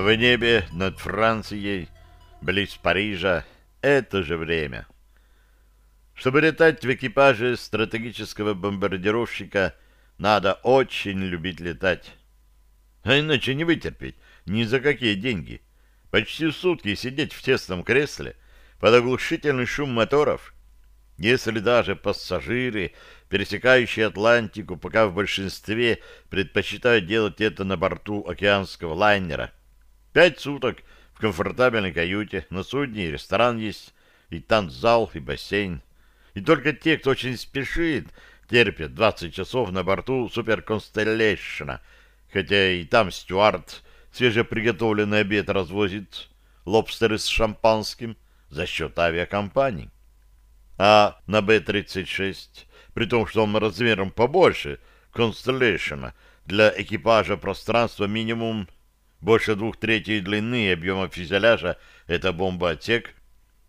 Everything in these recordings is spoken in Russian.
В небе над Францией, близ Парижа, это же время. Чтобы летать в экипаже стратегического бомбардировщика, надо очень любить летать. А иначе не вытерпеть ни за какие деньги. Почти сутки сидеть в тесном кресле под оглушительный шум моторов. Если даже пассажиры, пересекающие Атлантику, пока в большинстве предпочитают делать это на борту океанского лайнера. Пять суток в комфортабельной каюте, на судне и ресторан есть, и танцзал, и бассейн. И только те, кто очень спешит, терпят 20 часов на борту Супер Констеллейшена, хотя и там стюард свежеприготовленный обед развозит, лобстеры с шампанским за счет авиакомпаний. А на Б-36, при том, что он размером побольше Constellation, для экипажа пространство минимум больше двух третей длины и объема фюзеляжа — это бомба-отсек,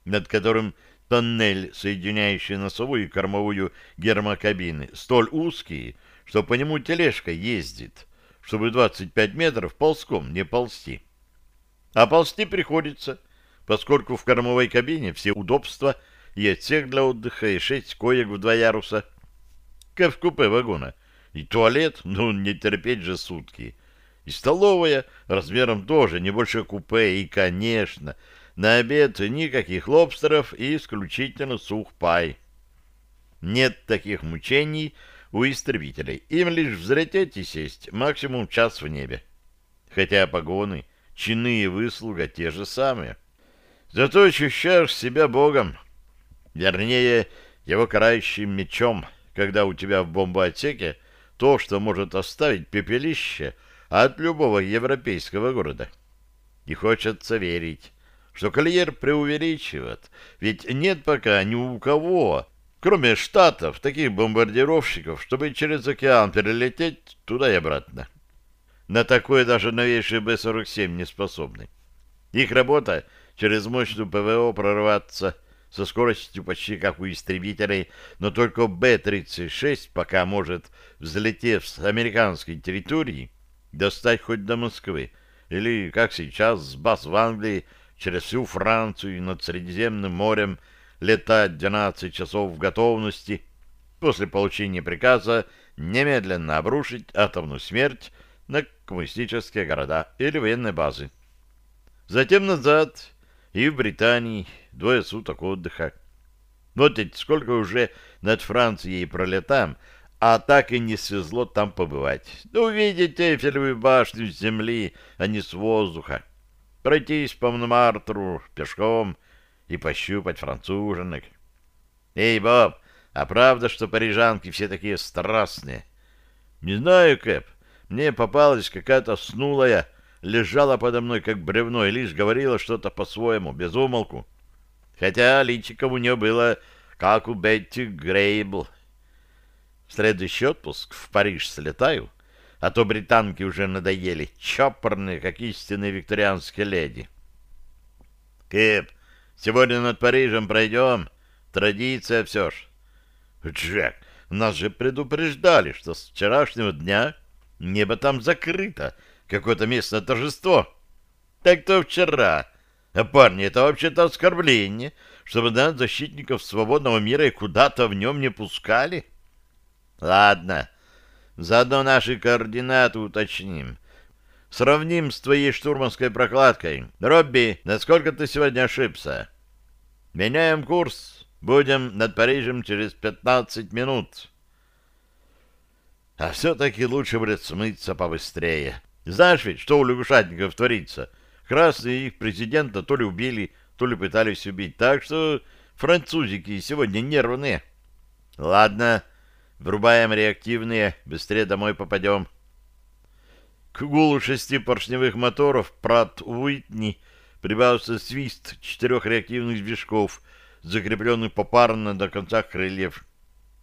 над которым тоннель, соединяющий носовую и кормовую гермокабины, столь узкий, что по нему тележка ездит, чтобы 25 метров ползком не ползти. А ползти приходится, поскольку в кормовой кабине все удобства и отсек для отдыха, и шесть коек в два яруса, как в купе вагона, и туалет, ну, не терпеть же сутки, и столовая размером тоже не больше купе, и, конечно, на обед никаких лобстеров и исключительно сухпай. Нет таких мучений у истребителей. Им лишь взлететь и сесть, максимум час в небе. Хотя погоны, чины и выслуга те же самые. Зато ощущаешь себя богом. Вернее, его карающим мечом, когда у тебя в бомбоотсеке то, что может оставить пепелище от любого европейского города. И хочется верить, что Кольер преувеличивает, ведь нет пока ни у кого, кроме Штатов, таких бомбардировщиков, чтобы через океан перелететь туда и обратно. На такое даже новейшие Б-47 не способны. Их работа через мощную ПВО прорваться со скоростью почти как у истребителей, но только Б-36 пока может, взлетев с американской территории, достать хоть до Москвы, или, как сейчас, с баз в Англии через всю Францию и над Средиземным морем летать 12 часов в готовности после получения приказа немедленно обрушить атомную смерть на коммунистические города или военные базы. Затем назад и в Британии двое суток отдыха. Вот ведь сколько уже над Францией пролетам, а так и не свезло там побывать. Да увидите Эйфелевую башню с земли, а не с воздуха пройтись по Монмартру пешком и пощупать француженок. Эй, Боб, а правда, что парижанки все такие страстные? Не знаю, Кэп, мне попалась какая-то снулая, лежала подо мной как бревно и лишь говорила что-то по-своему, без умолку. Хотя личико у нее было, как у Бетти Грейбл. Следующий отпуск в Париж слетаю — а то британки уже надоели, чопорные, как истинные викторианские леди. Кэп, сегодня над Парижем пройдем. Традиция все ж. Джек, нас же предупреждали, что с вчерашнего дня небо там закрыто, какое-то местное торжество. Так то вчера. А парни, это вообще-то оскорбление, чтобы нас, защитников свободного мира, и куда-то в нем не пускали. Ладно, Заодно наши координаты уточним. Сравним с твоей штурманской прокладкой. Робби, насколько ты сегодня ошибся? Меняем курс. Будем над Парижем через пятнадцать минут. А все-таки лучше будет смыться побыстрее. Знаешь ведь, что у лягушатников творится? Красные их президента то ли убили, то ли пытались убить. Так что французики сегодня нервные. Ладно, Врубаем реактивные, быстрее домой попадем. К гулу шести поршневых моторов Прат Уитни прибавился свист четырех реактивных движков, закрепленных попарно до конца крыльев.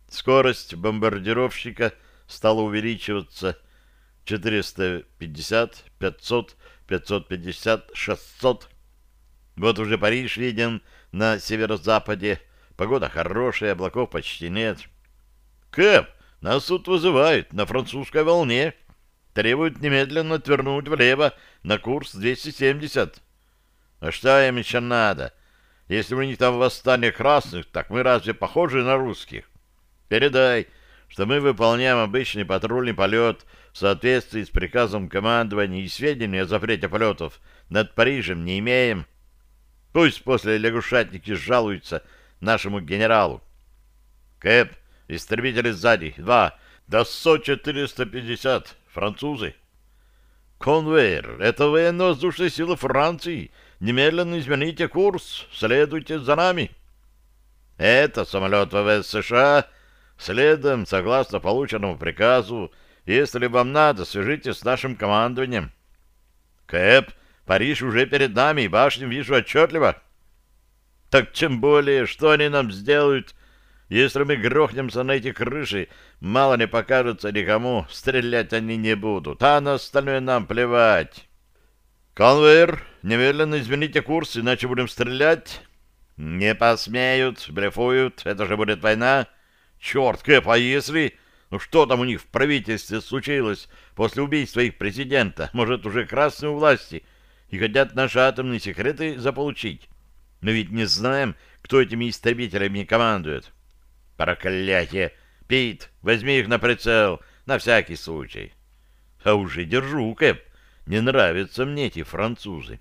Скорость бомбардировщика стала увеличиваться 450, 500, 550, 600. Вот уже Париж виден на северо-западе. Погода хорошая, облаков почти нет. Кэп, нас тут вызывают на французской волне. требуют немедленно отвернуть влево на курс 270. А что им еще надо? Если у них там восстание красных, так мы разве похожи на русских? Передай, что мы выполняем обычный патрульный полет в соответствии с приказом командования и сведения о запрете полетов над Парижем не имеем. Пусть после лягушатники жалуются нашему генералу. Кэп, истребители сзади, два, до СО-450, французы. Конвейер, это военно-воздушные силы Франции. Немедленно измените курс, следуйте за нами. Это самолет ВВС США Следом, согласно полученному приказу, если вам надо, свяжитесь с нашим командованием. Кэп, Париж уже перед нами, и башню вижу отчетливо. Так тем более, что они нам сделают, если мы грохнемся на эти крыши, мало не покажется никому, стрелять они не будут, а на остальное нам плевать. Конвейер, немедленно измените курс, иначе будем стрелять. Не посмеют, блефуют, это же будет война. Черт, Кэп, а если... Ну что там у них в правительстве случилось после убийства их президента? Может, уже красные у власти и хотят наши атомные секреты заполучить? Но ведь не знаем, кто этими истребителями командует. Проклятие! Пит, возьми их на прицел, на всякий случай. А уже держу, Кэп. Не нравятся мне эти французы.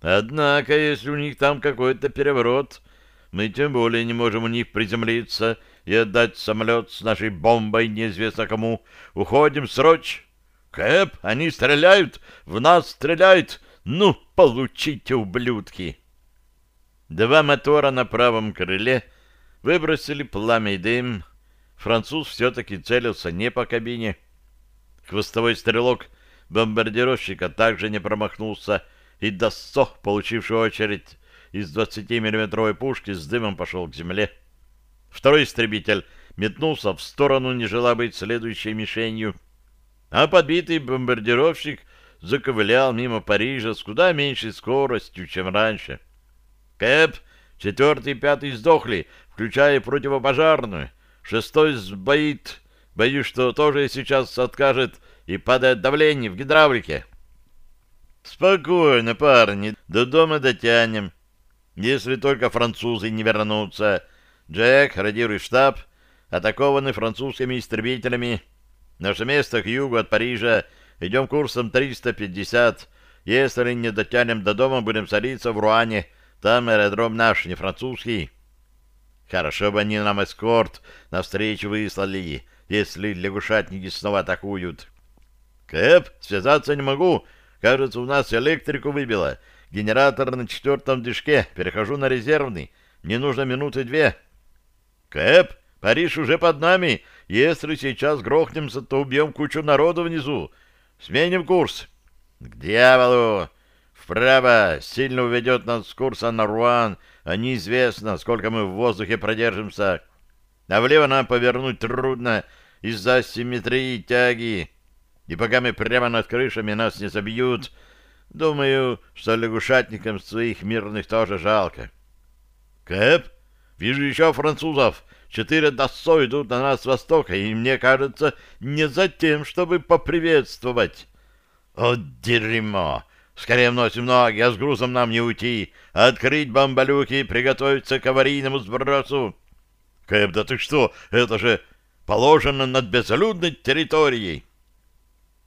Однако, если у них там какой-то переворот, мы тем более не можем у них приземлиться и отдать самолет с нашей бомбой неизвестно кому. Уходим срочь. Кэп, они стреляют, в нас стреляют. Ну, получите, ублюдки. Два мотора на правом крыле выбросили пламя и дым. Француз все-таки целился не по кабине. Хвостовой стрелок бомбардировщика также не промахнулся, и Доссо, получивший очередь из 20-миллиметровой пушки, с дымом пошел к земле. Второй истребитель метнулся в сторону, не желая быть следующей мишенью. А подбитый бомбардировщик заковылял мимо Парижа с куда меньшей скоростью, чем раньше. Кэп, четвертый и пятый сдохли, включая противопожарную. Шестой сбоит. Боюсь, что тоже сейчас откажет и падает давление в гидравлике. Спокойно, парни, до дома дотянем. Если только французы не вернутся, Джек, радируй штаб, атакованы французскими истребителями. Наше место к югу от Парижа. Идем курсом 350. Если не дотянем до дома, будем садиться в Руане. Там аэродром наш, не французский. Хорошо бы они нам эскорт навстречу выслали, если лягушатники снова атакуют. Кэп, связаться не могу. Кажется, у нас электрику выбило. Генератор на четвертом движке. Перехожу на резервный. Мне нужно минуты две. «Кэп, Париж уже под нами. Если сейчас грохнемся, то убьем кучу народу внизу. Сменим курс». «К дьяволу! Вправо! Сильно уведет нас с курса на Руан, а неизвестно, сколько мы в воздухе продержимся. А влево нам повернуть трудно из-за симметрии тяги. И пока мы прямо над крышами нас не забьют, думаю, что лягушатникам своих мирных тоже жалко». «Кэп, Вижу еще французов. Четыре досо идут на нас с востока, и мне кажется, не за тем, чтобы поприветствовать. О, дерьмо! Скорее вносим ноги, а с грузом нам не уйти. Открыть бомбалюки и приготовиться к аварийному сбросу. Кэп, да ты что? Это же положено над безлюдной территорией.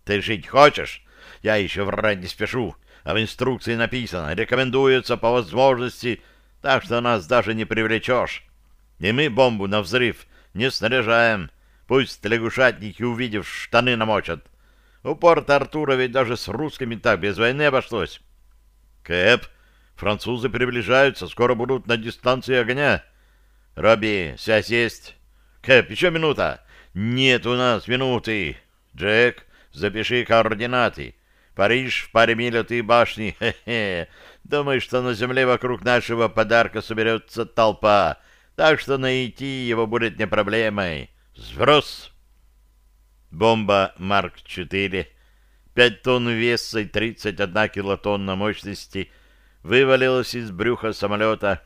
Ты жить хочешь? Я еще врать не спешу. А в инструкции написано, рекомендуется по возможности так что нас даже не привлечешь. И мы бомбу на взрыв не снаряжаем. Пусть лягушатники, увидев, штаны намочат. У порта Артура ведь даже с русскими так без войны обошлось. Кэп, французы приближаются, скоро будут на дистанции огня. Робби, связь есть? Кэп, еще минута. Нет у нас минуты. Джек, запиши координаты. Париж в паре миль от и башни. Хе-хе. Думаю, что на земле вокруг нашего подарка соберется толпа, так что найти его будет не проблемой. Сброс! Бомба Марк-4, 5 тонн веса и 31 килотонна мощности, вывалилась из брюха самолета.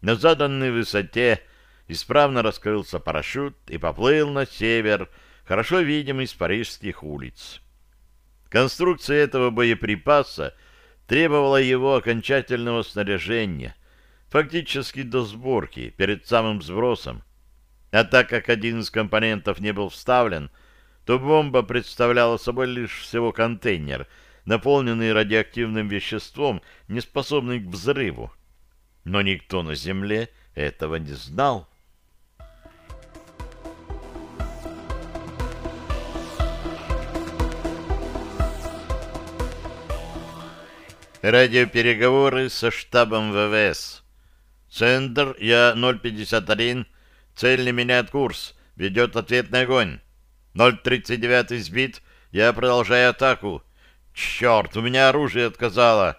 На заданной высоте исправно раскрылся парашют и поплыл на север, хорошо видимый с парижских улиц. Конструкция этого боеприпаса требовала его окончательного снаряжения, фактически до сборки, перед самым сбросом. А так как один из компонентов не был вставлен, то бомба представляла собой лишь всего контейнер, наполненный радиоактивным веществом, не способный к взрыву. Но никто на Земле этого не знал. Радиопереговоры со штабом ВВС. Центр, я 051, цель не меняет курс, ведет ответный огонь. 039 сбит, я продолжаю атаку. Черт, у меня оружие отказало.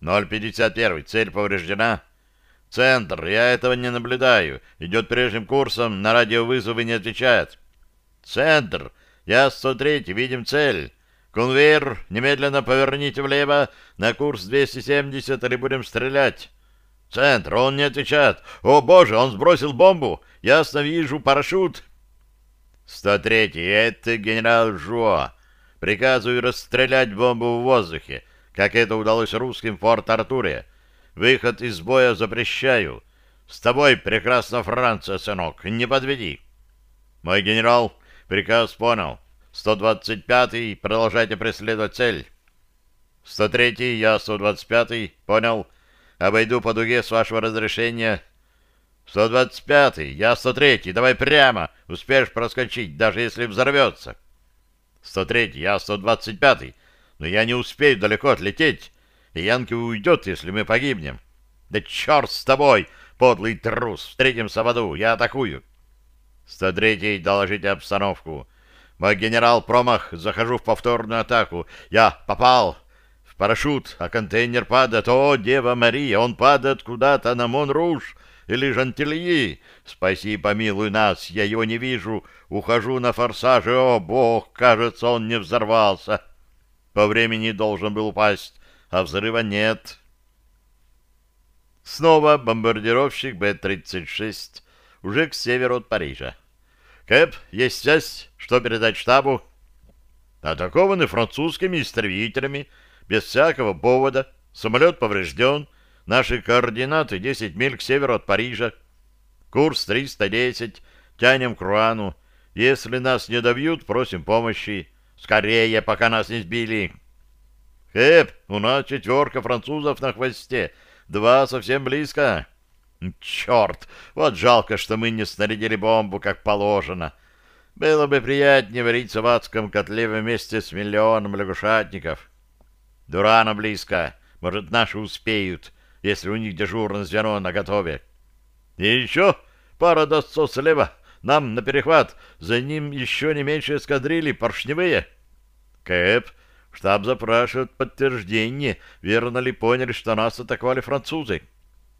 051, цель повреждена. Центр, я этого не наблюдаю. Идет прежним курсом, на радиовызовы не отвечает. Центр, я 103, видим цель. Конвейер, немедленно поверните влево на курс 270 или будем стрелять. Центр, он не отвечает. О, боже, он сбросил бомбу. Ясно вижу парашют. 103, это генерал Жуа. Приказываю расстрелять бомбу в воздухе, как это удалось русским в Форт-Артуре. Выход из боя запрещаю. С тобой прекрасна Франция, сынок, не подведи. Мой генерал, приказ понял. 125-й, продолжайте преследовать цель. 103-й, я 125-й, понял. Обойду по дуге с вашего разрешения. 125-й, я 103-й, давай прямо, успеешь проскочить, даже если взорвется. 103-й, я 125-й, но я не успею далеко отлететь, и Янки уйдет, если мы погибнем. Да черт с тобой, подлый трус, в аду, я атакую. 103-й, доложите обстановку. Мой генерал промах, захожу в повторную атаку. Я попал в парашют, а контейнер падает. О, Дева Мария, он падает куда-то на Монруш или Жантильи. Спаси помилуй нас, я его не вижу. Ухожу на форсаже. О, бог, кажется, он не взорвался. По времени должен был упасть, а взрыва нет. Снова бомбардировщик Б-36 уже к северу от Парижа. Кэп, есть связь? Что передать штабу? Атакованы французскими истребителями, без всякого повода. Самолет поврежден. Наши координаты 10 миль к северу от Парижа. Курс 310. Тянем к Руану. Если нас не добьют, просим помощи. Скорее, пока нас не сбили. Кэп, у нас четверка французов на хвосте. Два совсем близко. Черт, вот жалко, что мы не снарядили бомбу, как положено. Было бы приятнее вариться в адском котле вместе с миллионом лягушатников. Дурана близко. Может, наши успеют, если у них дежурное звено наготове. И еще пара досцов слева. Нам на перехват. За ним еще не меньше эскадрильи поршневые. Кэп, штаб запрашивает подтверждение, верно ли поняли, что нас атаковали французы.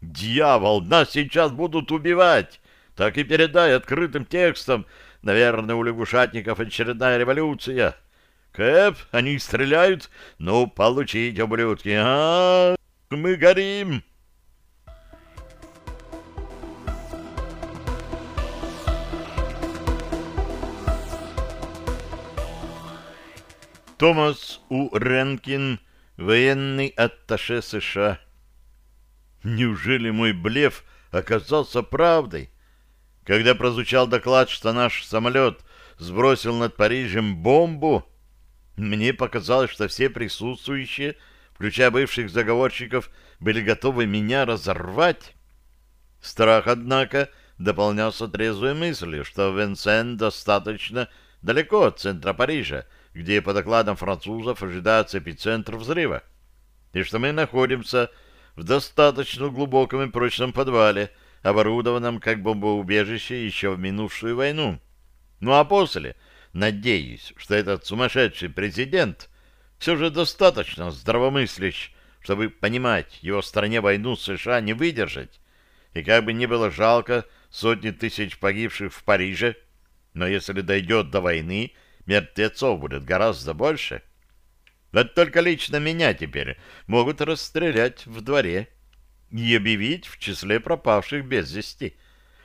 Дьявол, нас сейчас будут убивать! Так и передай открытым текстом. Наверное, у лягушатников очередная революция. Кэп, они стреляют? Ну, получить, ублюдки. А, мы горим!» Томас У. Ренкин, военный атташе США. Неужели мой блеф оказался правдой? Когда прозвучал доклад, что наш самолет сбросил над Парижем бомбу, мне показалось, что все присутствующие, включая бывших заговорщиков, были готовы меня разорвать. Страх, однако, дополнялся трезвой мыслью, что Венсен достаточно далеко от центра Парижа, где, по докладам французов, ожидается эпицентр взрыва, и что мы находимся в достаточно глубоком и прочном подвале, оборудованном как бомбоубежище еще в минувшую войну. Ну а после, надеюсь, что этот сумасшедший президент все же достаточно здравомыслящ, чтобы понимать, его стране войну США не выдержать. И как бы ни было жалко сотни тысяч погибших в Париже, но если дойдет до войны, мертвецов будет гораздо больше. Вот только лично меня теперь могут расстрелять в дворе и объявить в числе пропавших без вести.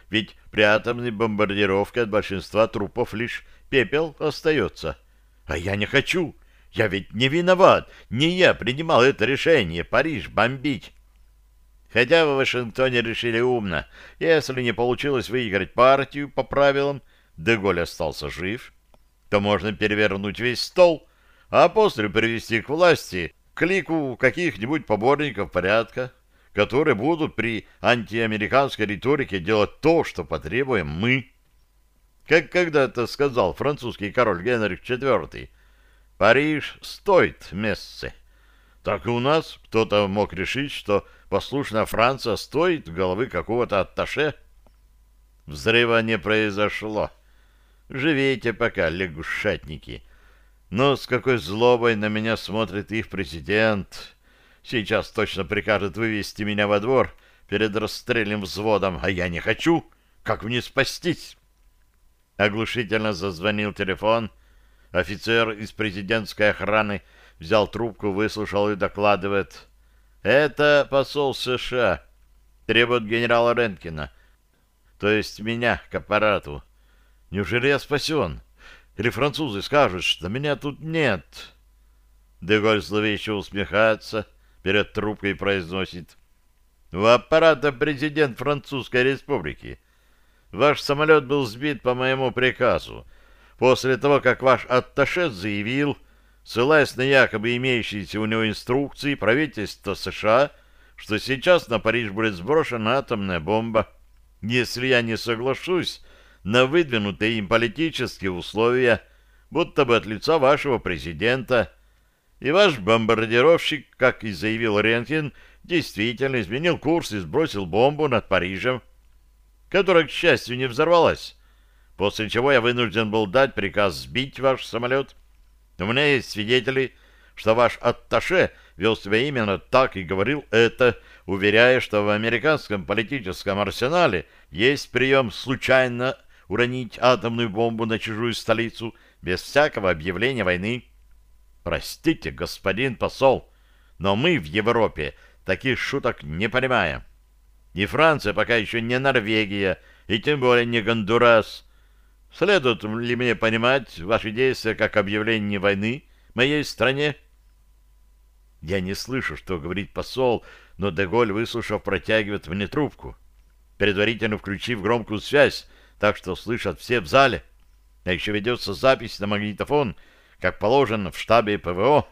Ведь при атомной бомбардировке от большинства трупов лишь пепел остается. А я не хочу. Я ведь не виноват, не я принимал это решение Париж бомбить. Хотя в Вашингтоне решили умно, если не получилось выиграть партию по правилам, Деголь остался жив, то можно перевернуть весь стол, а после привести к власти клику каких-нибудь поборников порядка, которые будут при антиамериканской риторике делать то, что потребуем мы. Как когда-то сказал французский король Генрих IV, «Париж стоит мессы». Так и у нас кто-то мог решить, что послушная Франция стоит головы какого-то атташе. Взрыва не произошло. Живите пока, лягушатники. Но с какой злобой на меня смотрит их президент. Сейчас точно прикажет вывести меня во двор перед расстрельным взводом, а я не хочу. Как мне спастись? Оглушительно зазвонил телефон. Офицер из президентской охраны взял трубку, выслушал и докладывает. «Это посол США. Требует генерала Ренкина. То есть меня к аппарату. Неужели я спасен? Или французы скажут, что меня тут нет?» Деголь зловеще усмехается, перед трубкой произносит. «У аппарата президент Французской Республики. Ваш самолет был сбит по моему приказу. После того, как ваш атташе заявил, ссылаясь на якобы имеющиеся у него инструкции правительства США, что сейчас на Париж будет сброшена атомная бомба. Если я не соглашусь на выдвинутые им политические условия, будто бы от лица вашего президента, и ваш бомбардировщик, как и заявил Рентген, действительно изменил курс и сбросил бомбу над Парижем, которая, к счастью, не взорвалась, после чего я вынужден был дать приказ сбить ваш самолет, у меня есть свидетели, что ваш атташе вел себя именно так и говорил это, уверяя, что в американском политическом арсенале есть прием случайно уронить атомную бомбу на чужую столицу без всякого объявления войны. Простите, господин посол, но мы в Европе таких шуток не понимаем. И Франция пока еще не Норвегия, и тем более не Гондурас, Следует ли мне понимать ваши действия как объявление войны моей стране? Я не слышу, что говорит посол, но Деголь, выслушав, протягивает мне трубку, предварительно включив громкую связь, так что слышат все в зале. А еще ведется запись на магнитофон, как положено в штабе ПВО.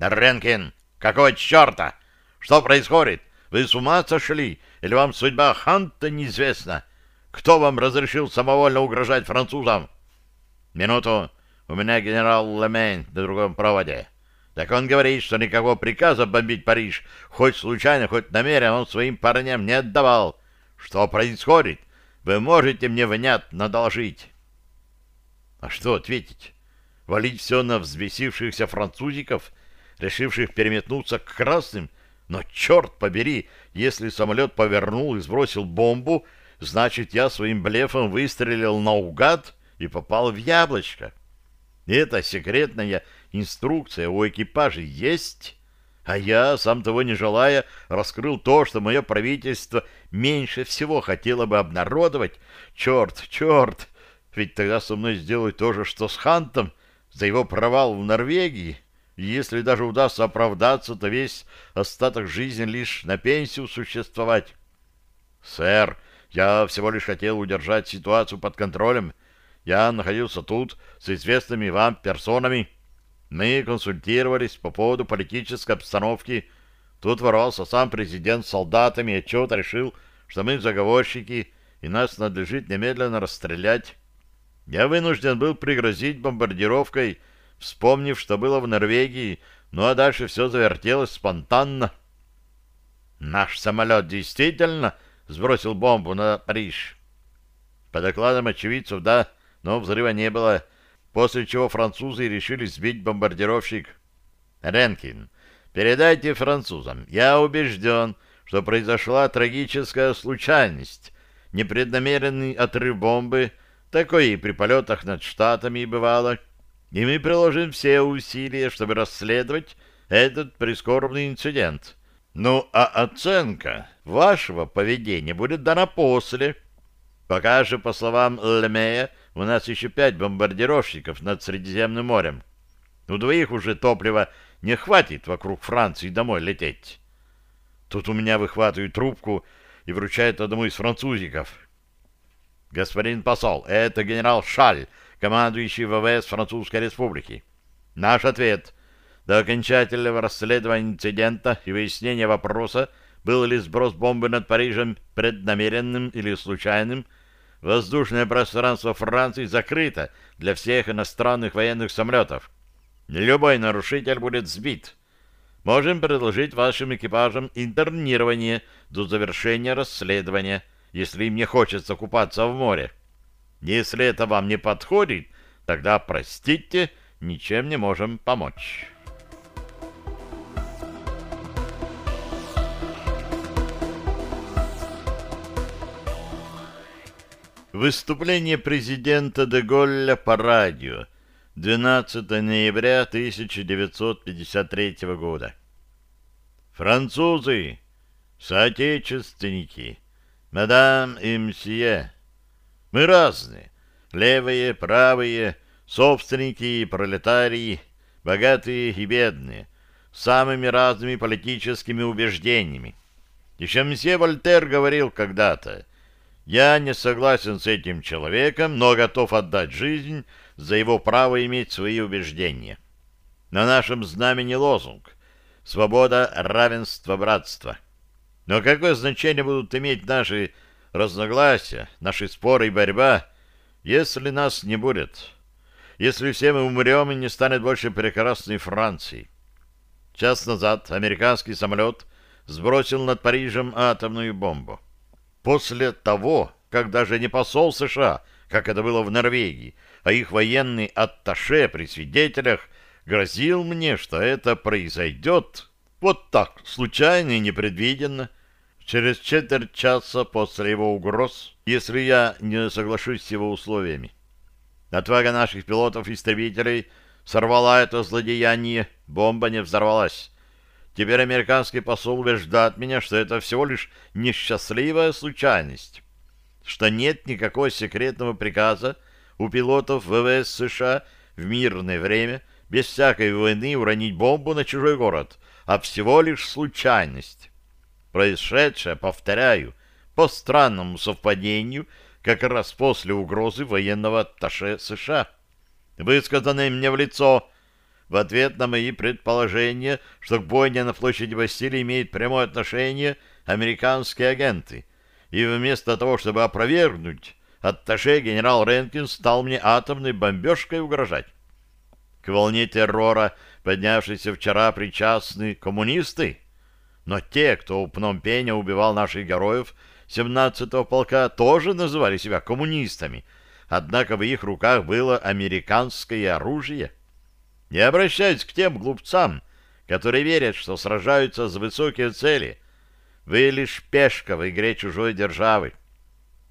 «Ренкин, какого черта? Что происходит? Вы с ума сошли? Или вам судьба Ханта неизвестна?» Кто вам разрешил самовольно угрожать французам? Минуту. У меня генерал Лемень на другом проводе. Так он говорит, что никакого приказа бомбить Париж, хоть случайно, хоть намеренно, он своим парням не отдавал. Что происходит? Вы можете мне внятно доложить. А что ответить? Валить все на взбесившихся французиков, решивших переметнуться к красным? Но черт побери, если самолет повернул и сбросил бомбу, Значит, я своим блефом выстрелил наугад и попал в яблочко. Это секретная инструкция у экипажа есть, а я, сам того не желая, раскрыл то, что мое правительство меньше всего хотело бы обнародовать. Черт, черт! Ведь тогда со мной сделают то же, что с Хантом за его провал в Норвегии. Если даже удастся оправдаться, то весь остаток жизни лишь на пенсию существовать. Сэр, я всего лишь хотел удержать ситуацию под контролем. Я находился тут с известными вам персонами. Мы консультировались по поводу политической обстановки. Тут ворвался сам президент с солдатами и отчет решил, что мы заговорщики, и нас надлежит немедленно расстрелять. Я вынужден был пригрозить бомбардировкой, вспомнив, что было в Норвегии, ну а дальше все завертелось спонтанно. Наш самолет действительно сбросил бомбу на Париж. По докладам очевидцев, да, но взрыва не было, после чего французы решили сбить бомбардировщик. Ренкин, передайте французам, я убежден, что произошла трагическая случайность, непреднамеренный отрыв бомбы, такой и при полетах над Штатами бывало, и мы приложим все усилия, чтобы расследовать этот прискорбный инцидент. Ну, а оценка вашего поведения будет дана после. Пока же, по словам Лемея, у нас еще пять бомбардировщиков над Средиземным морем. У двоих уже топлива не хватит вокруг Франции домой лететь. Тут у меня выхватывают трубку и вручают одному из французиков. Господин посол, это генерал Шаль, командующий ВВС Французской Республики. Наш ответ. До окончательного расследования инцидента и выяснения вопроса, был ли сброс бомбы над Парижем преднамеренным или случайным, воздушное пространство Франции закрыто для всех иностранных военных самолетов. Любой нарушитель будет сбит. Можем предложить вашим экипажам интернирование до завершения расследования, если им не хочется купаться в море. Если это вам не подходит, тогда, простите, ничем не можем помочь». Выступление президента де Голля по радио 12 ноября 1953 года. Французы, соотечественники, мадам и мсье, мы разные, левые, правые, собственники и пролетарии, богатые и бедные, с самыми разными политическими убеждениями. Еще мсье Вольтер говорил когда-то, я не согласен с этим человеком, но готов отдать жизнь за его право иметь свои убеждения. На нашем знамени лозунг «Свобода, равенство, братство». Но какое значение будут иметь наши разногласия, наши споры и борьба, если нас не будет? Если все мы умрем и не станет больше прекрасной Франции? Час назад американский самолет сбросил над Парижем атомную бомбу после того, как даже не посол США, как это было в Норвегии, а их военный атташе при свидетелях грозил мне, что это произойдет вот так, случайно и непредвиденно, через четверть часа после его угроз, если я не соглашусь с его условиями. Отвага наших пилотов-истребителей сорвала это злодеяние, бомба не взорвалась. Теперь американский посол убеждает меня, что это всего лишь несчастливая случайность, что нет никакого секретного приказа у пилотов ВВС США в мирное время без всякой войны уронить бомбу на чужой город, а всего лишь случайность. Происшедшее, повторяю, по странному совпадению, как раз после угрозы военного атташе США, высказанной мне в лицо в ответ на мои предположения, что к бойне на площади Бастилии имеют прямое отношение американские агенты. И вместо того, чтобы опровергнуть, атташе генерал Ренкин стал мне атомной бомбежкой угрожать. К волне террора, поднявшейся вчера, причастны коммунисты. Но те, кто у Пномпеня убивал наших героев 17-го полка, тоже называли себя коммунистами, однако в их руках было американское оружие. Я обращаюсь к тем глупцам, которые верят, что сражаются за высокие цели. Вы лишь пешка в игре чужой державы,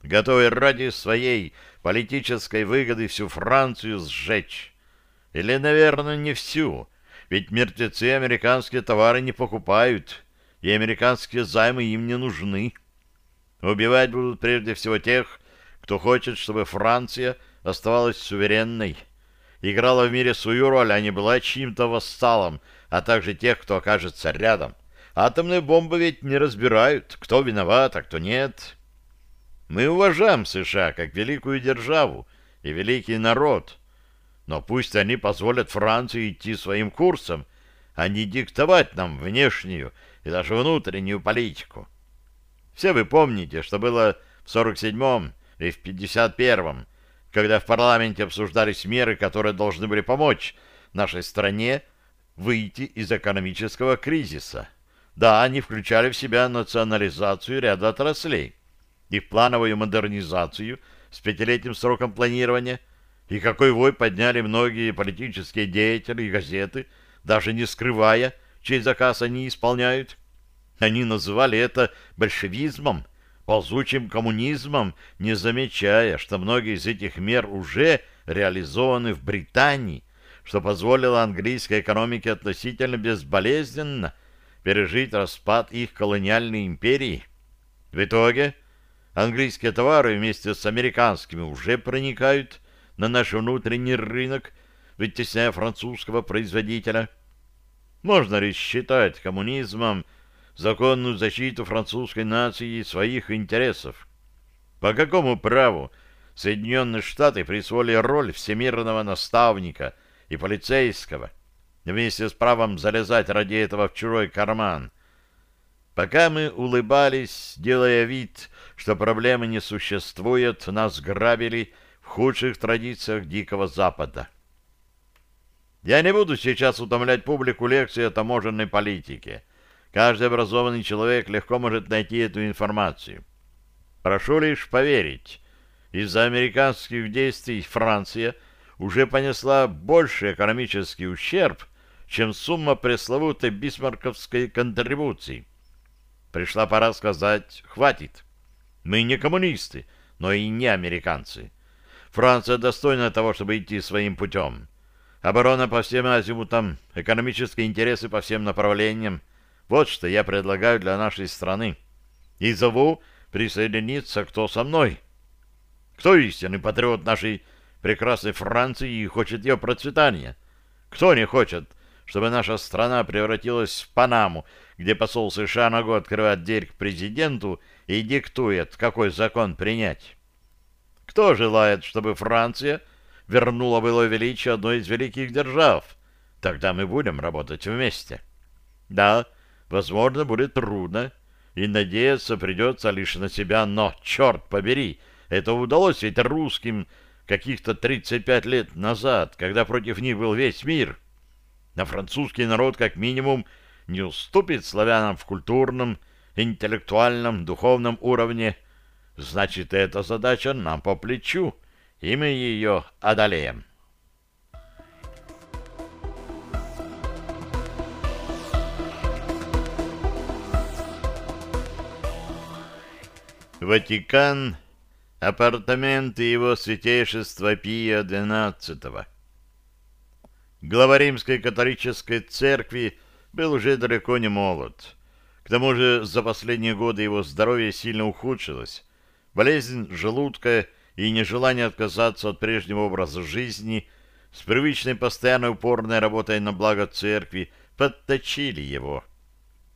готовы ради своей политической выгоды всю Францию сжечь. Или, наверное, не всю, ведь мертвецы американские товары не покупают, и американские займы им не нужны. Убивать будут прежде всего тех, кто хочет, чтобы Франция оставалась суверенной, играла в мире свою роль, а не была чьим-то вассалом, а также тех, кто окажется рядом. Атомные бомбы ведь не разбирают, кто виноват, а кто нет. Мы уважаем США как великую державу и великий народ, но пусть они позволят Франции идти своим курсом, а не диктовать нам внешнюю и даже внутреннюю политику. Все вы помните, что было в 47-м и в 51-м, когда в парламенте обсуждались меры, которые должны были помочь нашей стране выйти из экономического кризиса. Да, они включали в себя национализацию ряда отраслей, их плановую модернизацию с пятилетним сроком планирования, и какой вой подняли многие политические деятели и газеты, даже не скрывая, чей заказ они исполняют. Они называли это большевизмом, ползучим коммунизмом, не замечая, что многие из этих мер уже реализованы в Британии, что позволило английской экономике относительно безболезненно пережить распад их колониальной империи. В итоге английские товары вместе с американскими уже проникают на наш внутренний рынок, вытесняя французского производителя? Можно ли считать коммунизмом законную защиту французской нации и своих интересов? По какому праву Соединенные Штаты присвоили роль всемирного наставника и полицейского, вместе с правом залезать ради этого в чужой карман? Пока мы улыбались, делая вид, что проблемы не существует, нас грабили в худших традициях Дикого Запада. Я не буду сейчас утомлять публику лекции о таможенной политике. Каждый образованный человек легко может найти эту информацию. Прошу лишь поверить, из-за американских действий Франция уже понесла больший экономический ущерб, чем сумма пресловутой бисмарковской контрибуции. Пришла пора сказать «хватит». Мы не коммунисты, но и не американцы. Франция достойна того, чтобы идти своим путем. Оборона по всем азимутам, экономические интересы по всем направлениям. Вот что я предлагаю для нашей страны. И зову присоединиться кто со мной. Кто истинный патриот нашей прекрасной Франции и хочет ее процветания? Кто не хочет, чтобы наша страна превратилась в Панаму, где посол США год открывает дверь к президенту и диктует, какой закон принять? Кто желает, чтобы Франция вернула было величие одной из великих держав? Тогда мы будем работать вместе. Да, возможно, будет трудно, и надеяться придется лишь на себя, но, черт побери, это удалось ведь русским каких-то 35 лет назад, когда против них был весь мир. На французский народ, как минимум, не уступит славянам в культурном, интеллектуальном, духовном уровне. Значит, эта задача нам по плечу, и мы ее одолеем. Ватикан, апартаменты его святейшества Пия XII. Глава римской католической церкви был уже далеко не молод. К тому же за последние годы его здоровье сильно ухудшилось. Болезнь желудка и нежелание отказаться от прежнего образа жизни с привычной постоянной упорной работой на благо церкви подточили его.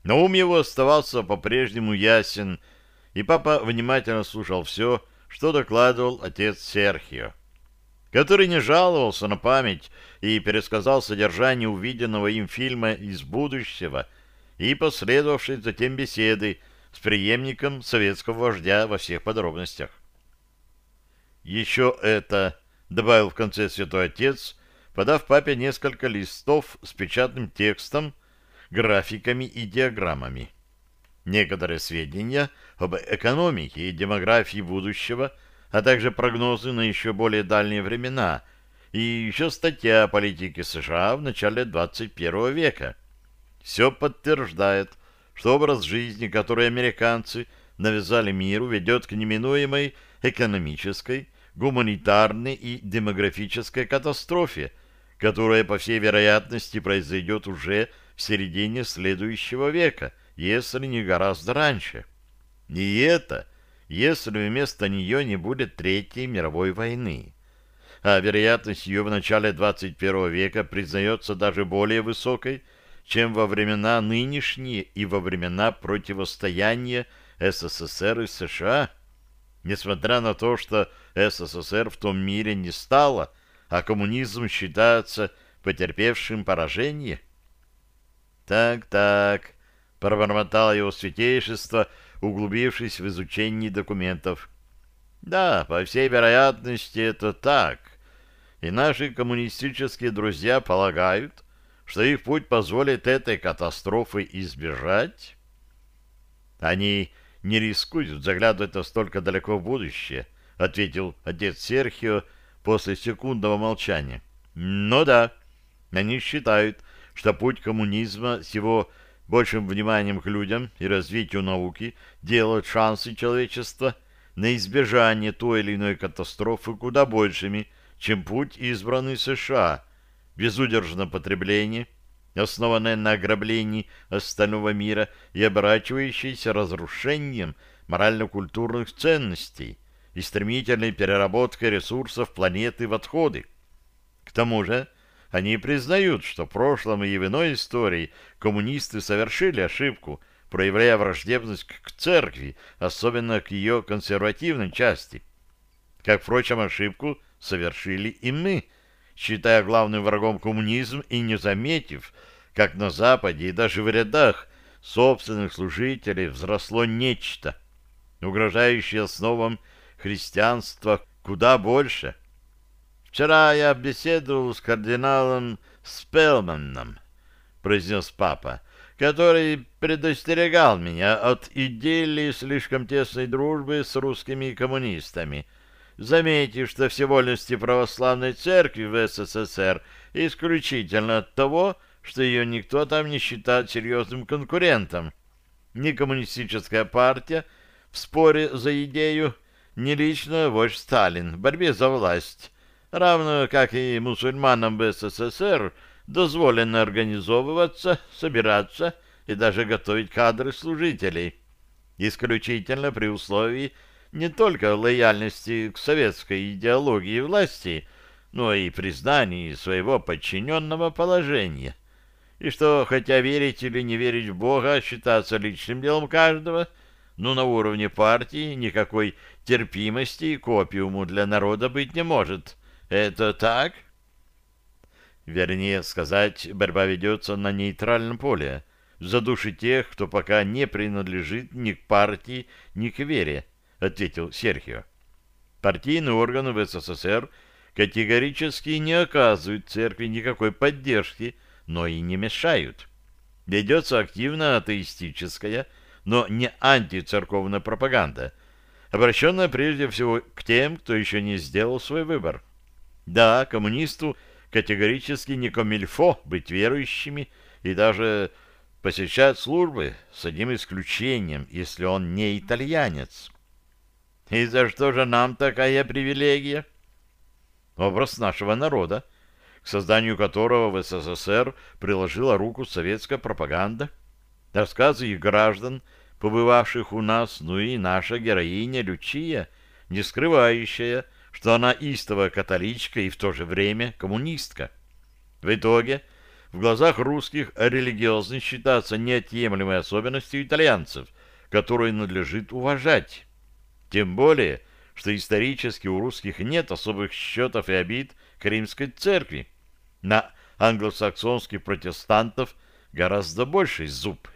Но ум его оставался по-прежнему ясен, и папа внимательно слушал все, что докладывал отец Серхио, который не жаловался на память и пересказал содержание увиденного им фильма из будущего и последовавшей затем беседы с преемником советского вождя во всех подробностях. Еще это, добавил в конце святой отец, подав папе несколько листов с печатным текстом, графиками и диаграммами. Некоторые сведения об экономике и демографии будущего, а также прогнозы на еще более дальние времена, и еще статья о политике США в начале 21 века. Все подтверждает, что образ жизни, который американцы навязали миру, ведет к неминуемой экономической, гуманитарной и демографической катастрофе, которая, по всей вероятности, произойдет уже в середине следующего века – если не гораздо раньше. И это, если вместо нее не будет Третьей мировой войны. А вероятность ее в начале 21 века признается даже более высокой, чем во времена нынешние и во времена противостояния СССР и США, несмотря на то, что СССР в том мире не стало, а коммунизм считается потерпевшим поражение. Так-так, пробормотало его святейшество, углубившись в изучение документов. Да, по всей вероятности, это так. И наши коммунистические друзья полагают, что их путь позволит этой катастрофы избежать. Они не рискуют заглядывать настолько далеко в будущее, ответил отец Серхио после секундного молчания. Ну да, они считают, что путь коммунизма с его большим вниманием к людям и развитию науки делают шансы человечества на избежание той или иной катастрофы куда большими, чем путь, избранный США, безудержное потребление, основанное на ограблении остального мира и оборачивающееся разрушением морально-культурных ценностей и стремительной переработкой ресурсов планеты в отходы. К тому же, Они признают, что в прошлом и в иной истории коммунисты совершили ошибку, проявляя враждебность к церкви, особенно к ее консервативной части. Как, впрочем, ошибку совершили и мы, считая главным врагом коммунизм и не заметив, как на Западе и даже в рядах собственных служителей взросло нечто, угрожающее основам христианства куда больше. «Вчера я беседовал с кардиналом Спелманом», — произнес папа, который предостерегал меня от идеи слишком тесной дружбы с русскими коммунистами — Заметив, что всевольности православной церкви в СССР исключительно от того, что ее никто там не считает серьезным конкурентом. Ни коммунистическая партия в споре за идею, ни лично вождь Сталин в борьбе за власть, равно как и мусульманам в СССР дозволено организовываться, собираться и даже готовить кадры служителей, исключительно при условии, не только лояльности к советской идеологии власти, но и признании своего подчиненного положения. И что, хотя верить или не верить в Бога считаться личным делом каждого, но на уровне партии никакой терпимости к опиуму для народа быть не может. Это так? Вернее сказать, борьба ведется на нейтральном поле, за души тех, кто пока не принадлежит ни к партии, ни к вере. — ответил Серхио. Партийные органы в СССР категорически не оказывают церкви никакой поддержки, но и не мешают. Ведется активно атеистическая, но не антицерковная пропаганда, обращенная прежде всего к тем, кто еще не сделал свой выбор. Да, коммунисту категорически не комильфо быть верующими и даже посещать службы с одним исключением, если он не итальянец. И за что же нам такая привилегия? Образ нашего народа, к созданию которого в СССР приложила руку советская пропаганда, рассказы их граждан, побывавших у нас, ну и наша героиня Лючия, не скрывающая, что она истовая католичка и в то же время коммунистка. В итоге, в глазах русских религиозность считается неотъемлемой особенностью итальянцев, которую надлежит уважать. Тем более, что исторически у русских нет особых счетов и обид к римской церкви. На англосаксонских протестантов гораздо больший зуб.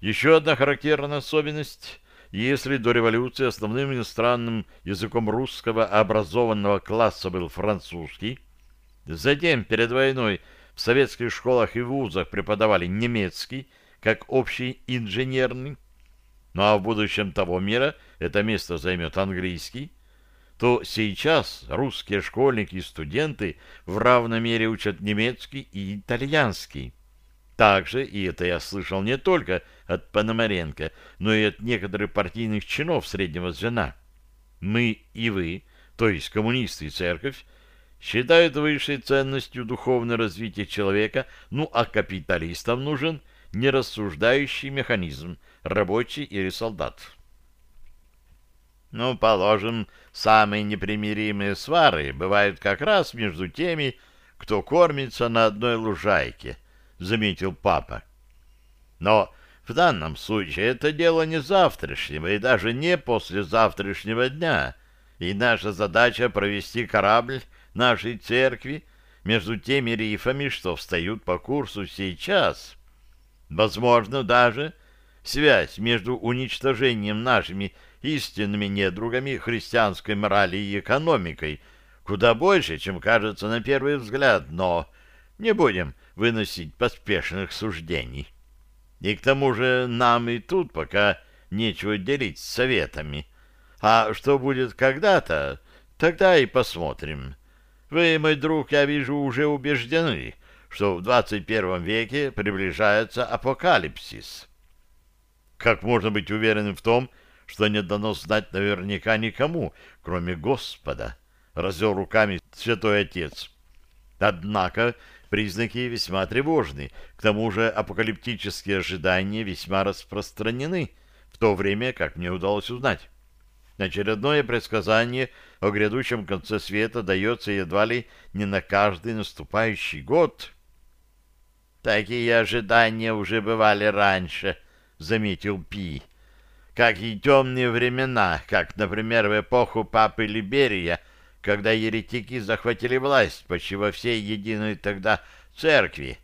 Еще одна характерная особенность – если до революции основным иностранным языком русского образованного класса был французский, затем перед войной в советских школах и вузах преподавали немецкий как общий инженерный, ну а в будущем того мира это место займет английский, то сейчас русские школьники и студенты в равной мере учат немецкий и итальянский. Также, и это я слышал не только от Пономаренко, но и от некоторых партийных чинов среднего звена. Мы и вы, то есть коммунисты и церковь, считают высшей ценностью духовное развитие человека, ну а капиталистам нужен нерассуждающий механизм, рабочий или солдат. Ну, положим, самые непримиримые свары бывают как раз между теми, кто кормится на одной лужайке, — заметил папа. Но в данном случае это дело не завтрашнего и даже не послезавтрашнего дня, и наша задача провести корабль нашей церкви между теми рифами, что встают по курсу сейчас. Возможно, даже связь между уничтожением нашими истинными недругами христианской морали и экономикой куда больше, чем кажется на первый взгляд, но не будем выносить поспешных суждений. И к тому же нам и тут пока нечего делить с советами. А что будет когда-то, тогда и посмотрим. Вы, мой друг, я вижу, уже убеждены, что в 21 веке приближается апокалипсис. Как можно быть уверенным в том, что не дано знать наверняка никому, кроме Господа? Развел руками святой отец. Однако признаки весьма тревожны. К тому же апокалиптические ожидания весьма распространены, в то время, как мне удалось узнать. Очередное предсказание о грядущем конце света дается едва ли не на каждый наступающий год. «Такие ожидания уже бывали раньше», — заметил Пи. «Как и темные времена, как, например, в эпоху Папы Либерия, когда еретики захватили власть почти во всей единой тогда церкви.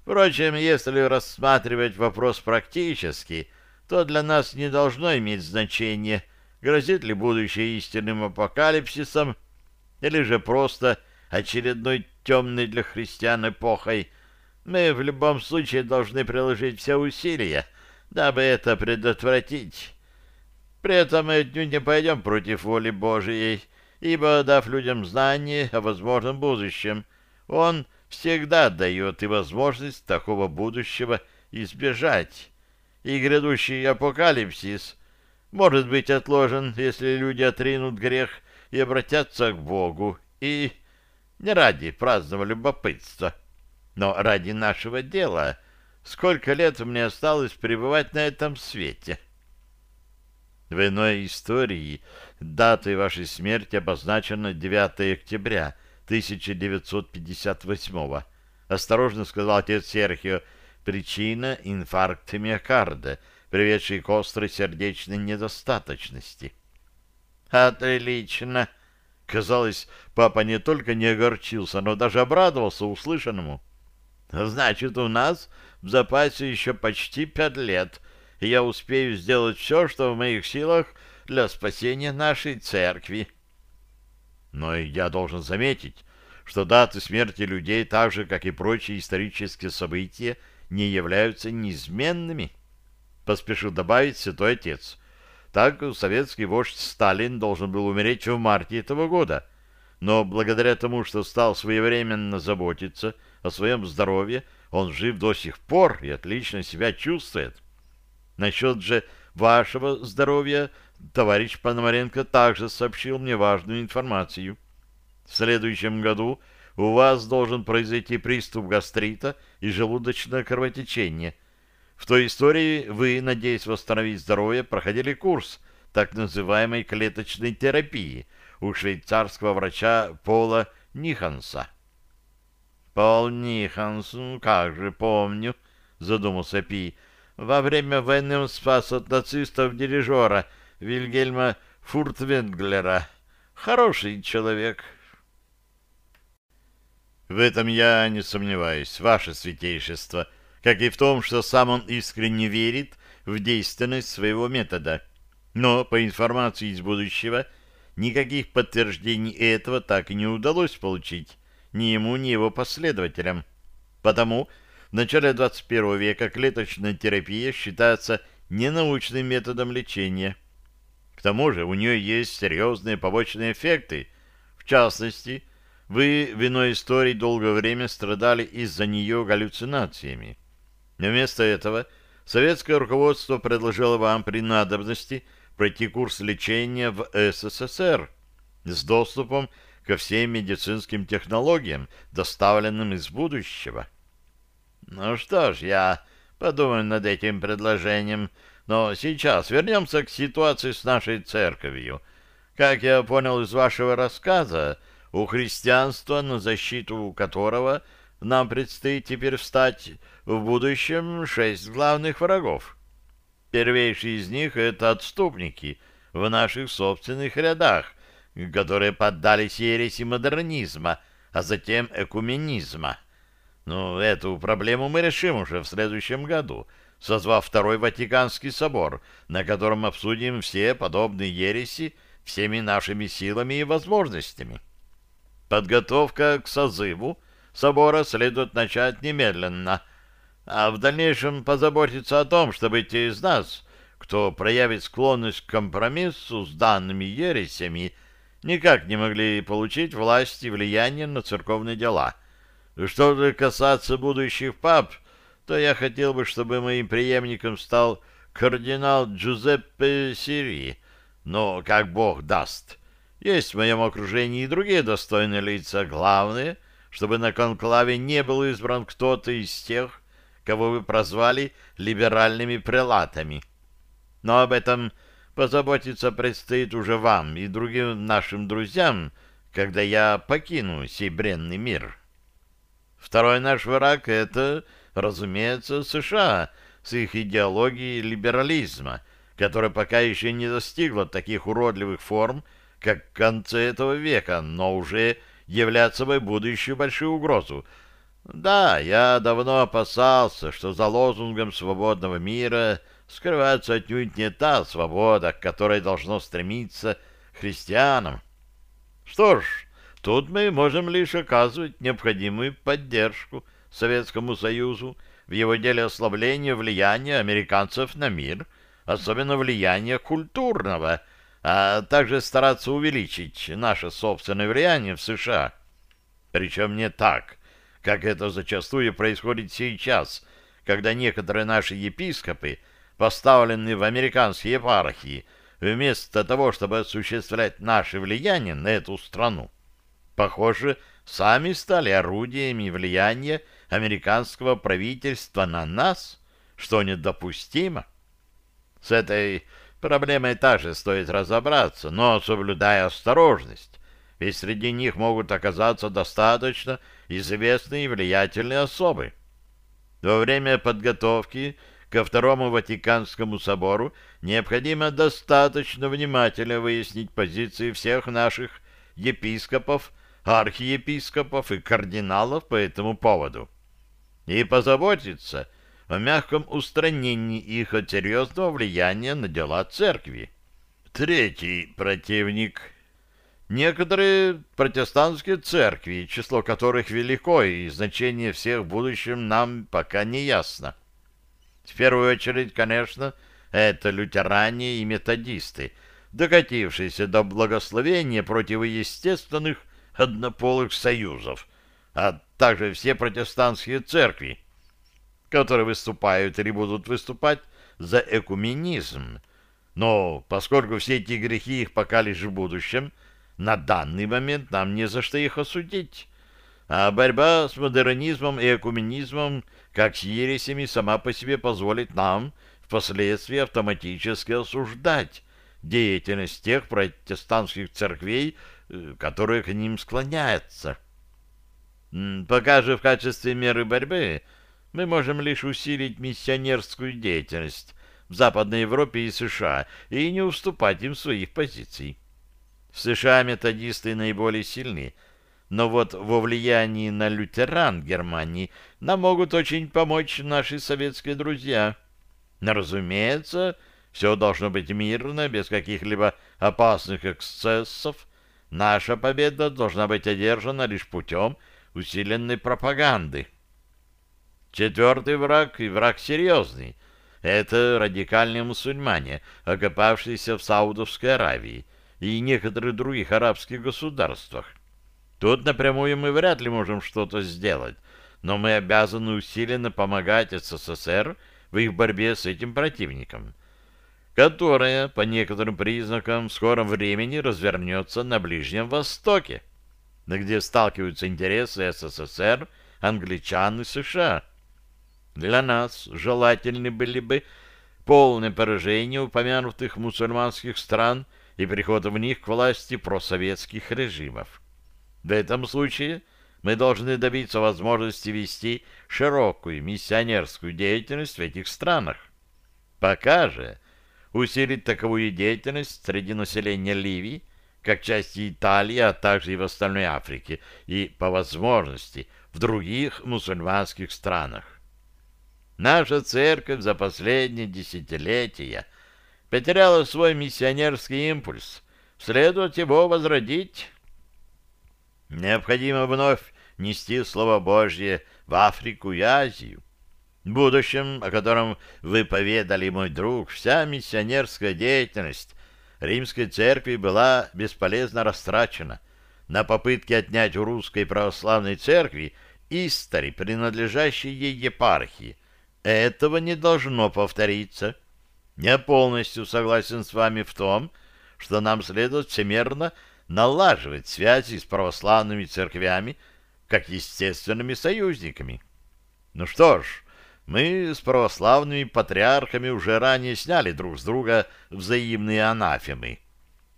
Впрочем, если рассматривать вопрос практически, то для нас не должно иметь значения, грозит ли будущее истинным апокалипсисом или же просто очередной темной для христиан эпохой. Мы в любом случае должны приложить все усилия, дабы это предотвратить. При этом мы не пойдем против воли Божией, ибо, дав людям знание о возможном будущем, Он всегда дает и возможность такого будущего избежать. И грядущий апокалипсис может быть отложен, если люди отринут грех и обратятся к Богу, и не ради праздного любопытства, но ради нашего дела. Сколько лет мне осталось пребывать на этом свете?» В иной истории датой вашей смерти обозначена 9 октября 1958 Осторожно сказал отец Серхио. Причина — инфаркт миокарда, приведший к острой сердечной недостаточности. «Отлично!» Казалось, папа не только не огорчился, но даже обрадовался услышанному. «Значит, у нас в запасе еще почти пять лет, и я успею сделать все, что в моих силах для спасения нашей церкви. Но я должен заметить, что даты смерти людей, так же, как и прочие исторические события, не являются неизменными, поспешил добавить святой отец. Так советский вождь Сталин должен был умереть в марте этого года, но благодаря тому, что стал своевременно заботиться о своем здоровье, он жив до сих пор и отлично себя чувствует. Насчет же вашего здоровья товарищ Пономаренко также сообщил мне важную информацию. В следующем году у вас должен произойти приступ гастрита и желудочное кровотечение. В той истории вы, надеясь восстановить здоровье, проходили курс так называемой клеточной терапии у швейцарского врача Пола Ниханса. «Пол Ниханс, как же помню», — задумался Пи, — во время войны он спас от нацистов дирижера Вильгельма Фуртвенглера. Хороший человек. В этом я не сомневаюсь, ваше святейшество, как и в том, что сам он искренне верит в действенность своего метода. Но, по информации из будущего, никаких подтверждений этого так и не удалось получить ни ему, ни его последователям. Потому в начале 21 века клеточная терапия считается ненаучным методом лечения. К тому же у нее есть серьезные побочные эффекты. В частности, вы в иной истории долгое время страдали из-за нее галлюцинациями. Вместо этого советское руководство предложило вам при надобности пройти курс лечения в СССР с доступом ко всем медицинским технологиям, доставленным из будущего. Ну что ж, я подумаю над этим предложением, но сейчас вернемся к ситуации с нашей церковью. Как я понял из вашего рассказа, у христианства, на защиту которого нам предстоит теперь встать в будущем шесть главных врагов. Первейший из них — это отступники в наших собственных рядах, которые поддались ереси модернизма, а затем экуменизма — ну, эту проблему мы решим уже в следующем году, созвав Второй Ватиканский собор, на котором обсудим все подобные ереси всеми нашими силами и возможностями. Подготовка к созыву собора следует начать немедленно, а в дальнейшем позаботиться о том, чтобы те из нас, кто проявит склонность к компромиссу с данными ересями, никак не могли получить власть и влияние на церковные дела — что же касаться будущих пап, то я хотел бы, чтобы моим преемником стал кардинал Джузеппе Сири, но как бог даст. Есть в моем окружении и другие достойные лица. Главное, чтобы на конклаве не был избран кто-то из тех, кого вы прозвали либеральными прелатами. Но об этом позаботиться предстоит уже вам и другим нашим друзьям, когда я покину сей бренный мир. Второй наш враг — это, разумеется, США с их идеологией либерализма, которая пока еще не достигла таких уродливых форм, как в конце этого века, но уже являет собой будущую большую угрозу. Да, я давно опасался, что за лозунгом свободного мира скрывается отнюдь не та свобода, к которой должно стремиться христианам. Что ж, тут мы можем лишь оказывать необходимую поддержку Советскому Союзу в его деле ослабления влияния американцев на мир, особенно влияния культурного, а также стараться увеличить наше собственное влияние в США. Причем не так, как это зачастую происходит сейчас, когда некоторые наши епископы, поставленные в американские епархии, вместо того, чтобы осуществлять наше влияние на эту страну, похоже, сами стали орудиями влияния американского правительства на нас, что недопустимо. С этой проблемой также стоит разобраться, но соблюдая осторожность, ведь среди них могут оказаться достаточно известные и влиятельные особы. Во время подготовки ко Второму Ватиканскому собору необходимо достаточно внимательно выяснить позиции всех наших епископов, архиепископов и кардиналов по этому поводу и позаботиться о мягком устранении их от серьезного влияния на дела церкви. Третий противник — некоторые протестантские церкви, число которых велико и значение всех в будущем нам пока не ясно. В первую очередь, конечно, это лютеране и методисты, докатившиеся до благословения противоестественных однополых союзов, а также все протестантские церкви, которые выступают или будут выступать за экуменизм. Но поскольку все эти грехи их пока лишь в будущем, на данный момент нам не за что их осудить. А борьба с модернизмом и экуменизмом, как с ересями, сама по себе позволит нам впоследствии автоматически осуждать деятельность тех протестантских церквей, которые к ним склоняются. Пока же в качестве меры борьбы мы можем лишь усилить миссионерскую деятельность в Западной Европе и США и не уступать им своих позиций. В США методисты наиболее сильны, но вот во влиянии на лютеран Германии нам могут очень помочь наши советские друзья. Но, разумеется, все должно быть мирно, без каких-либо опасных эксцессов. Наша победа должна быть одержана лишь путем усиленной пропаганды. Четвертый враг и враг серьезный — это радикальные мусульмане, окопавшиеся в Саудовской Аравии и некоторых других арабских государствах. Тут напрямую мы вряд ли можем что-то сделать, но мы обязаны усиленно помогать СССР в их борьбе с этим противником, которая, по некоторым признакам, в скором времени развернется на Ближнем Востоке где сталкиваются интересы СССР, англичан и США. Для нас желательны были бы полное поражение упомянутых мусульманских стран и приход в них к власти просоветских режимов. В этом случае мы должны добиться возможности вести широкую миссионерскую деятельность в этих странах. Пока же усилить таковую деятельность среди населения Ливии как части Италии, а также и в остальной Африке, и, по возможности, в других мусульманских странах. Наша церковь за последние десятилетия потеряла свой миссионерский импульс, следует его возродить. Необходимо вновь нести Слово Божье в Африку и Азию. Будущем, о котором вы поведали, мой друг, вся миссионерская деятельность римской церкви была бесполезно растрачена на попытки отнять у русской православной церкви истори, принадлежащей ей епархии. Этого не должно повториться. Я полностью согласен с вами в том, что нам следует всемерно налаживать связи с православными церквями как естественными союзниками. Ну что ж, мы с православными патриархами уже ранее сняли друг с друга взаимные анафемы.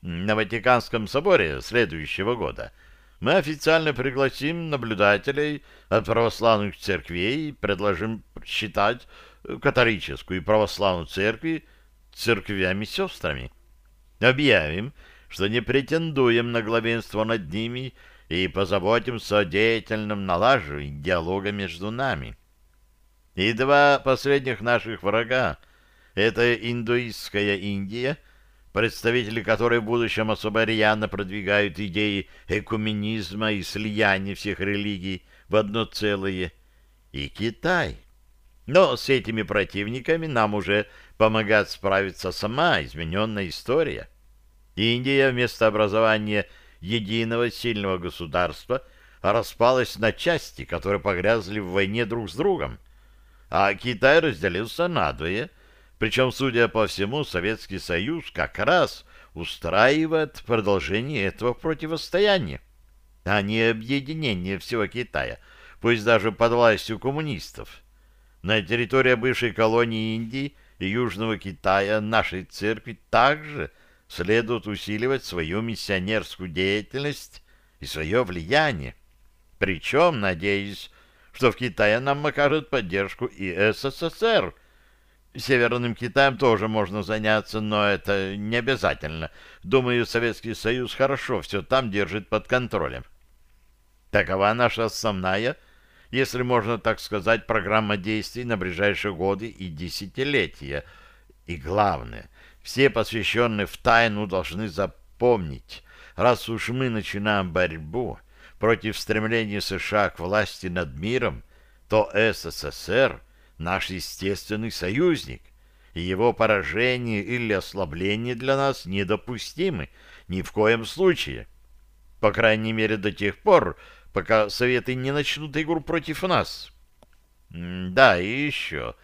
На Ватиканском соборе следующего года мы официально пригласим наблюдателей от православных церквей и предложим считать католическую и православную церкви церквями-сестрами. Объявим, что не претендуем на главенство над ними и позаботимся о деятельном налаживании диалога между нами. И два последних наших врага — это индуистская Индия, представители которой в будущем особо рьяно продвигают идеи экуменизма и слияния всех религий в одно целое, и Китай. Но с этими противниками нам уже помогает справиться сама измененная история. Индия вместо образования единого сильного государства распалась на части, которые погрязли в войне друг с другом а Китай разделился надвое, причем, судя по всему, Советский Союз как раз устраивает продолжение этого противостояния, а не объединение всего Китая, пусть даже под властью коммунистов. На территории бывшей колонии Индии и Южного Китая нашей церкви также следует усиливать свою миссионерскую деятельность и свое влияние. Причем, надеюсь, что в Китае нам окажут поддержку и СССР. Северным Китаем тоже можно заняться, но это не обязательно. Думаю, Советский Союз хорошо все там держит под контролем. Такова наша основная, если можно так сказать, программа действий на ближайшие годы и десятилетия. И главное, все посвященные в тайну должны запомнить, раз уж мы начинаем борьбу, против стремления США к власти над миром, то СССР — наш естественный союзник, и его поражение или ослабление для нас недопустимы ни в коем случае. По крайней мере, до тех пор, пока Советы не начнут игру против нас. Да, и еще.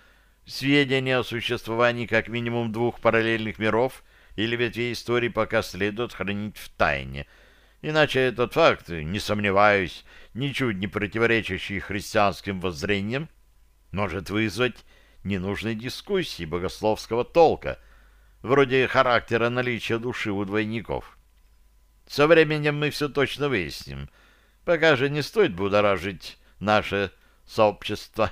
Сведения о существовании как минимум двух параллельных миров или ветвей истории пока следует хранить в тайне — Иначе этот факт, не сомневаюсь, ничуть не противоречащий христианским воззрениям, может вызвать ненужные дискуссии богословского толка, вроде характера наличия души у двойников. Со временем мы все точно выясним. Пока же не стоит будоражить наше сообщество.